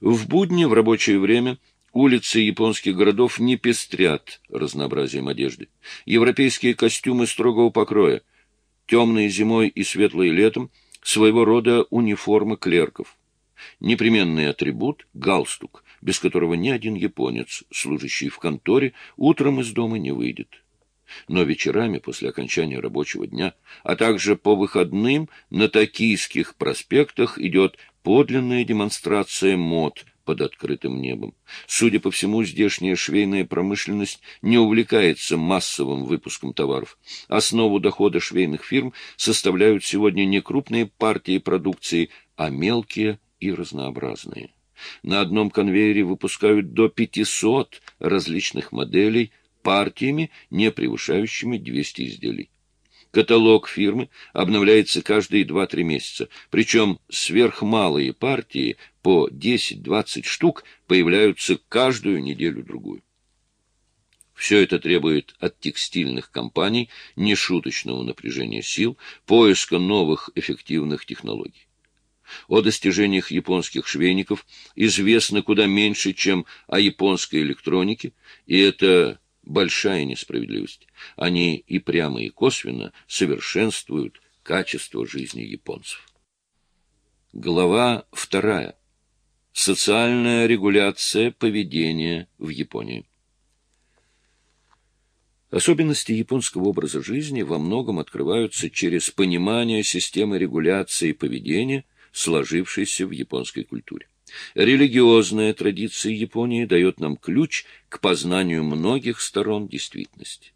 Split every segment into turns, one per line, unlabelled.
В будни, в рабочее время, улицы японских городов не пестрят разнообразием одежды. Европейские костюмы строгого покроя, темные зимой и светлые летом, своего рода униформы клерков. Непременный атрибут — галстук, без которого ни один японец, служащий в конторе, утром из дома не выйдет. Но вечерами после окончания рабочего дня, а также по выходным на токийских проспектах идет подлинная демонстрация мод под открытым небом. Судя по всему, здешняя швейная промышленность не увлекается массовым выпуском товаров. Основу дохода швейных фирм составляют сегодня не крупные партии продукции, а мелкие и разнообразные. На одном конвейере выпускают до 500 различных моделей партиями, не превышающими 200 изделий. Каталог фирмы обновляется каждые 2-3 месяца, причем сверхмалые партии по 10-20 штук появляются каждую неделю-другую. Все это требует от текстильных компаний нешуточного напряжения сил, поиска новых эффективных технологий. О достижениях японских швейников известно куда меньше, чем о японской электронике, и это большая несправедливость. Они и прямо, и косвенно совершенствуют качество жизни японцев. Глава вторая. Социальная регуляция поведения в Японии. Особенности японского образа жизни во многом открываются через понимание системы регуляции поведения, сложившейся в японской культуре. Религиозная традиция Японии дает нам ключ к познанию многих сторон действительности.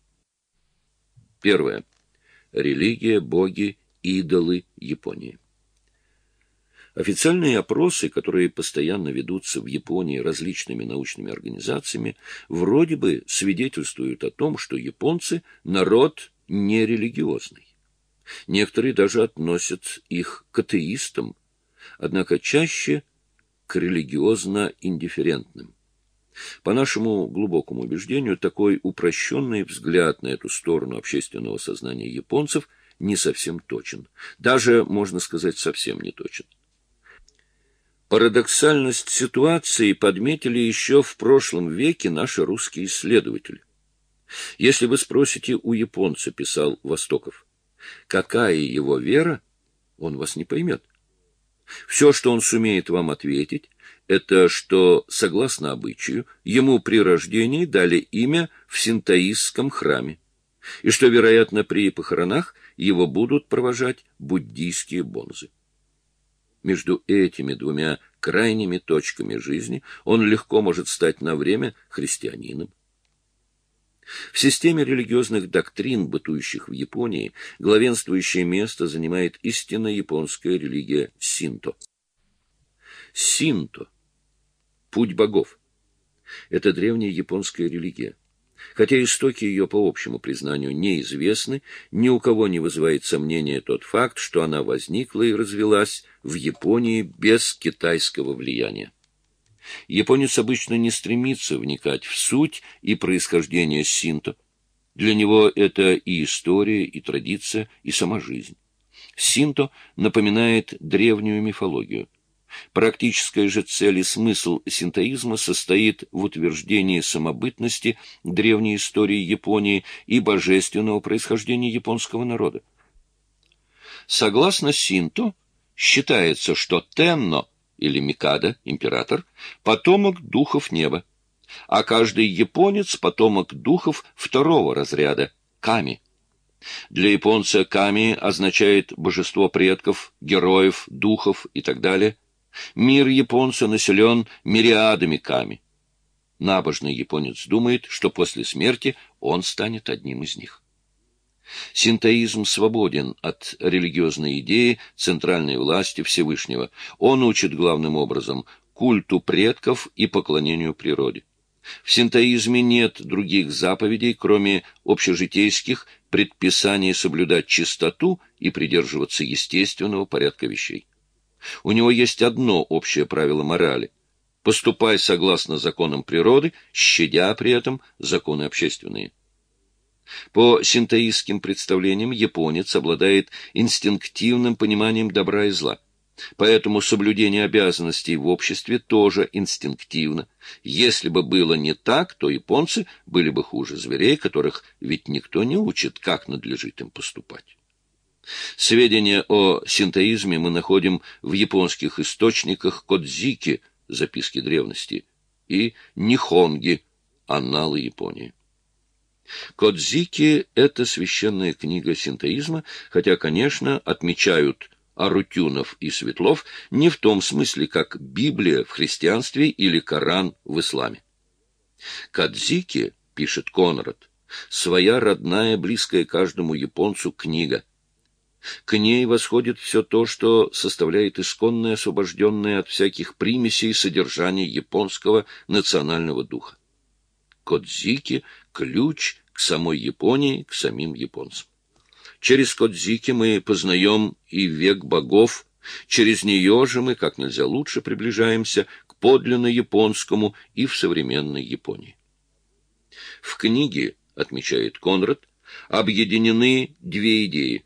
Первое. Религия, боги, идолы Японии. Официальные опросы, которые постоянно ведутся в Японии различными научными организациями, вроде бы свидетельствуют о том, что японцы – народ нерелигиозный. Некоторые даже относят их к атеистам, однако чаще к религиозно индифферентным. По нашему глубокому убеждению, такой упрощенный взгляд на эту сторону общественного сознания японцев не совсем точен. Даже, можно сказать, совсем не точен. Парадоксальность ситуации подметили еще в прошлом веке наши русские исследователи. Если вы спросите у японца, писал Востоков, какая его вера, он вас не поймет. Все, что он сумеет вам ответить, это что, согласно обычаю, ему при рождении дали имя в синтоистском храме, и что, вероятно, при похоронах его будут провожать буддийские бонзы. Между этими двумя крайними точками жизни он легко может стать на время христианином. В системе религиозных доктрин, бытующих в Японии, главенствующее место занимает истинно японская религия синто. Синто – путь богов. Это древняя японская религия. Хотя истоки ее по общему признанию неизвестны, ни у кого не вызывает сомнения тот факт, что она возникла и развелась в Японии без китайского влияния. Японец обычно не стремится вникать в суть и происхождение синто. Для него это и история, и традиция, и сама жизнь. Синто напоминает древнюю мифологию. Практическая же цель и смысл синтоизма состоит в утверждении самобытности древней истории Японии и божественного происхождения японского народа. Согласно синто, считается, что Тенно или Микада, император, потомок духов неба, а каждый японец — потомок духов второго разряда — Ками. Для японца Ками означает божество предков, героев, духов и так далее. Мир японца населен мириадами Ками. Набожный японец думает, что после смерти он станет одним из них. Синтоизм свободен от религиозной идеи центральной власти Всевышнего. Он учит главным образом культу предков и поклонению природе. В синтоизме нет других заповедей, кроме общежитейских предписаний соблюдать чистоту и придерживаться естественного порядка вещей. У него есть одно общее правило морали – поступай согласно законам природы, щадя при этом законы общественные. По синтоистским представлениям японец обладает инстинктивным пониманием добра и зла. Поэтому соблюдение обязанностей в обществе тоже инстинктивно. Если бы было не так, то японцы были бы хуже зверей, которых ведь никто не учит, как надлежит им поступать. Сведения о синтоизме мы находим в японских источниках Кодзики, записки древности, и Нихонги, анналы Японии. Кодзики — это священная книга синтоизма, хотя, конечно, отмечают Арутюнов и Светлов не в том смысле, как Библия в христианстве или Коран в исламе. Кадзики, пишет Конрад, своя родная, близкая каждому японцу книга. К ней восходит все то, что составляет исконное, освобожденное от всяких примесей содержание японского национального духа. Кодзики — ключ к самой Японии, к самим японцам. Через Кодзики мы познаем и век богов, через нее же мы как нельзя лучше приближаемся к подлинно японскому и в современной Японии. В книге, отмечает Конрад, объединены две идеи